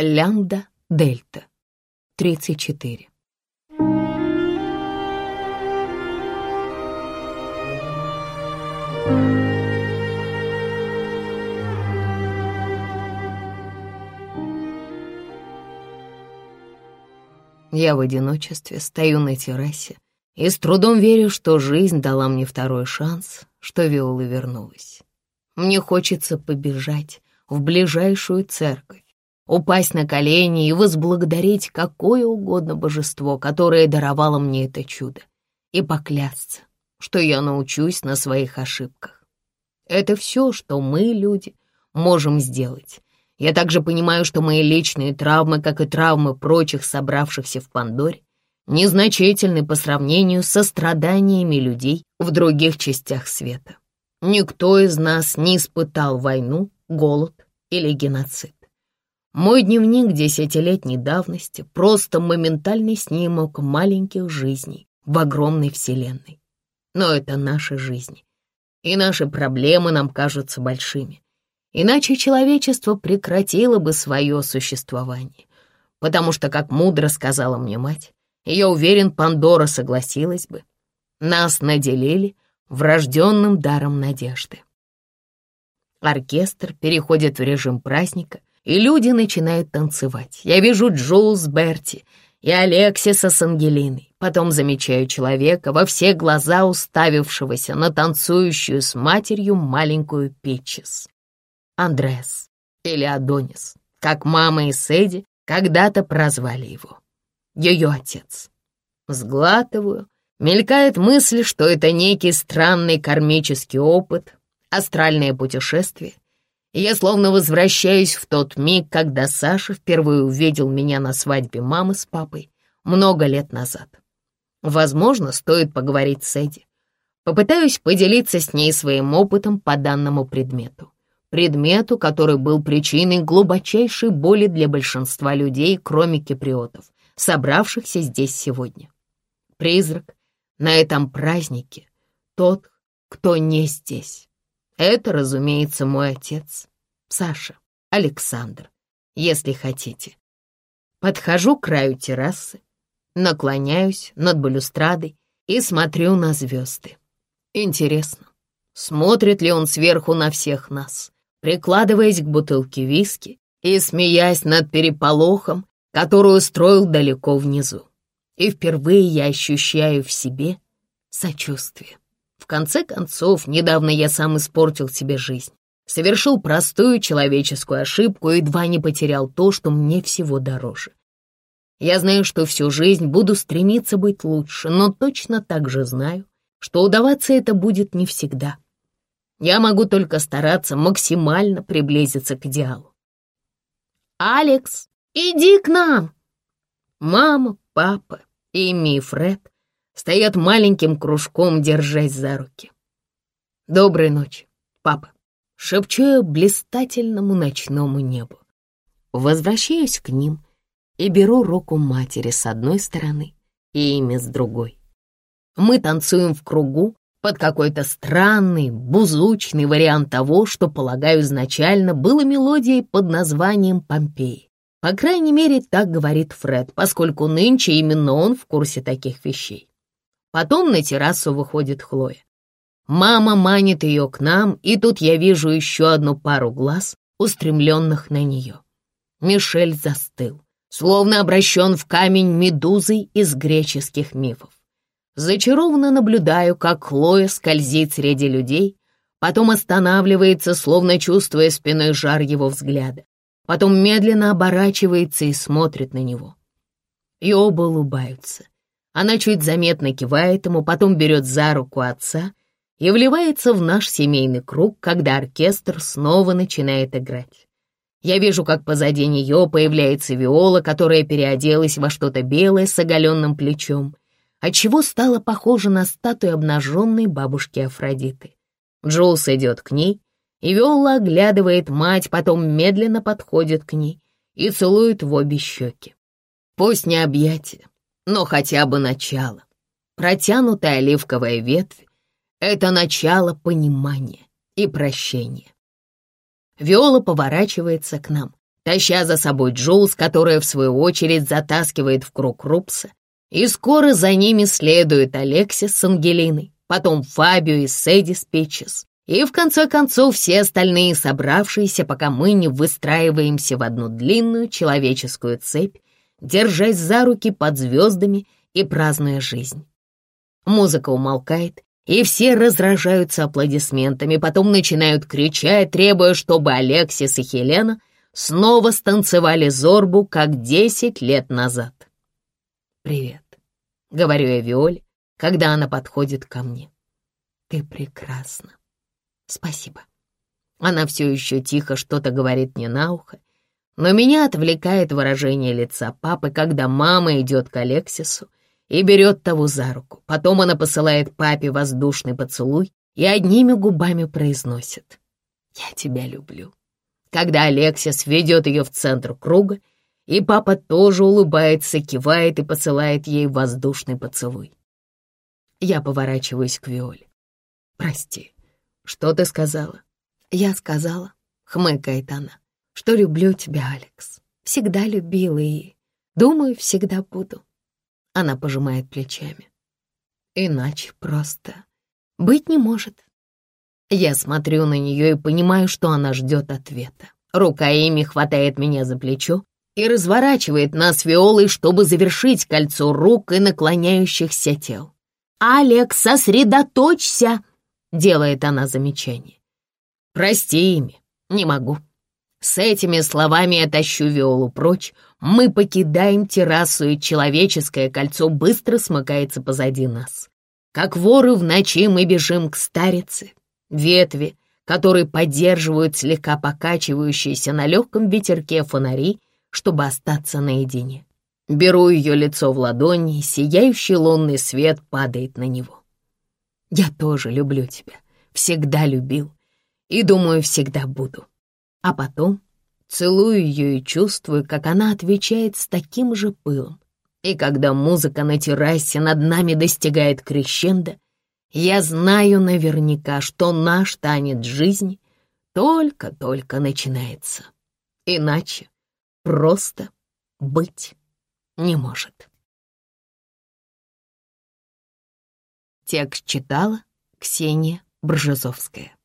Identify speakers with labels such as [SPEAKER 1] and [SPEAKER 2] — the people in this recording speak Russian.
[SPEAKER 1] Лямбда Дельта. 34. Я в одиночестве стою на террасе и с трудом верю, что жизнь дала мне второй шанс, что Виола вернулась. Мне хочется побежать в ближайшую церковь, упасть на колени и возблагодарить какое угодно божество, которое даровало мне это чудо, и поклясться, что я научусь на своих ошибках. Это все, что мы, люди, можем сделать. Я также понимаю, что мои личные травмы, как и травмы прочих собравшихся в Пандоре, незначительны по сравнению со страданиями людей в других частях света. Никто из нас не испытал войну, голод или геноцид. Мой дневник десятилетней давности — просто моментальный снимок маленьких жизней в огромной вселенной. Но это наши жизни, и наши проблемы нам кажутся большими. Иначе человечество прекратило бы свое существование. Потому что, как мудро сказала мне мать, я уверен, Пандора согласилась бы. Нас наделили врожденным даром надежды. Оркестр переходит в режим праздника, и люди начинают танцевать. Я вижу Джулс Берти и Алексиса с Ангелиной. Потом замечаю человека, во все глаза уставившегося на танцующую с матерью маленькую Петчес. Андрес или Адонис, как мама и Сэдди когда-то прозвали его. Ее отец. Сглатываю. Мелькает мысль, что это некий странный кармический опыт, астральное путешествие — я словно возвращаюсь в тот миг, когда Саша впервые увидел меня на свадьбе мамы с папой много лет назад. Возможно, стоит поговорить с Эдди. Попытаюсь поделиться с ней своим опытом по данному предмету. Предмету, который был причиной глубочайшей боли для большинства людей, кроме киприотов, собравшихся здесь сегодня. Призрак на этом празднике — тот, кто не здесь. Это, разумеется, мой отец, Саша, Александр, если хотите. Подхожу к краю террасы, наклоняюсь над балюстрадой и смотрю на звезды. Интересно, смотрит ли он сверху на всех нас, прикладываясь к бутылке виски и смеясь над переполохом, который устроил далеко внизу. И впервые я ощущаю в себе сочувствие конце концов, недавно я сам испортил себе жизнь. Совершил простую человеческую ошибку и едва не потерял то, что мне всего дороже. Я знаю, что всю жизнь буду стремиться быть лучше, но точно так же знаю, что удаваться это будет не всегда. Я могу только стараться максимально приблизиться к идеалу. «Алекс, иди к нам!» Мама, папа, Эми и Фред стоят маленьким кружком, держась за руки. «Доброй ночи, папа», — шепчу я блистательному ночному небу. Возвращаюсь к ним и беру руку матери с одной стороны и ими с другой. Мы танцуем в кругу под какой-то странный, бузучный вариант того, что, полагаю, изначально было мелодией под названием «Помпеи». По крайней мере, так говорит Фред, поскольку нынче именно он в курсе таких вещей. Потом на террасу выходит Хлоя. Мама манит ее к нам, и тут я вижу еще одну пару глаз, устремленных на нее. Мишель застыл, словно обращен в камень медузой из греческих мифов. Зачарованно наблюдаю, как Хлоя скользит среди людей, потом останавливается, словно чувствуя спиной жар его взгляда, потом медленно оборачивается и смотрит на него. И оба улыбаются — она чуть заметно кивает ему, потом берет за руку отца и вливается в наш семейный круг, когда оркестр снова начинает играть. Я вижу, как позади нее появляется Виола, которая переоделась во что-то белое с оголенным плечом, отчего стала похожа на статую обнаженной бабушки Афродиты. Джулс идет к ней, и Виола оглядывает мать, потом медленно подходит к ней и целует в обе щеки. Пусть не объятия, но хотя бы начало. Протянутая оливковая ветвь — это начало понимания и прощения. Виола поворачивается к нам, таща за собой Джулс, которая в свою очередь затаскивает в круг Рупса, и скоро за ними следует Алексис с Ангелиной, потом Фабио и Сэдди с Пичес, и в конце концов все остальные собравшиеся, пока мы не выстраиваемся в одну длинную человеческую цепь, держась за руки под звездами и празднуя жизнь. Музыка умолкает, и все разражаются аплодисментами, потом начинают кричать, требуя, чтобы Алексис и Хелена снова станцевали зорбу, как десять лет назад. «Привет», — говорю я Виоле, когда она подходит ко мне. «Ты прекрасна». «Спасибо». Она все еще тихо что-то говорит мне на ухо, но меня отвлекает выражение лица папы, когда мама идет к Алексису и берет того за руку. Потом она посылает папе воздушный поцелуй и одними губами произносит «Я тебя люблю». Когда Алексис ведет ее в центр круга, и папа тоже улыбается, кивает и посылает ей воздушный поцелуй. Я поворачиваюсь к Виоле. «Прости, что ты сказала?» «Я сказала», — хмыкает она, — «что люблю тебя, Алекс. Всегда любила и, думаю, всегда буду. Она пожимает плечами. Иначе просто быть не может. Я смотрю на нее и понимаю, что она ждет ответа. Рука Эми хватает меня за плечо и разворачивает нас Виолой, чтобы завершить кольцо рук и наклоняющихся тел. «Алекс, сосредоточься!» — делает она замечание. «Прости, Эми, не могу». С этими словами я тащу Виолу прочь, мы покидаем террасу, и человеческое кольцо быстро смыкается позади нас. Как воры в ночи мы бежим к старице. Ветви, которые поддерживают слегка покачивающиеся на легком ветерке фонари, чтобы остаться наедине. Беру ее лицо в ладони, сияющий лунный свет падает на него. Я тоже люблю тебя, всегда любил, и, думаю, всегда буду. А потом целую ее и чувствую, как она отвечает с таким же пылом. И когда музыка на террасе над нами достигает крещенда, я знаю наверняка, что наш танец жизни только-только начинается. Иначе просто быть не может. Текст читала Ксения Бржезовская.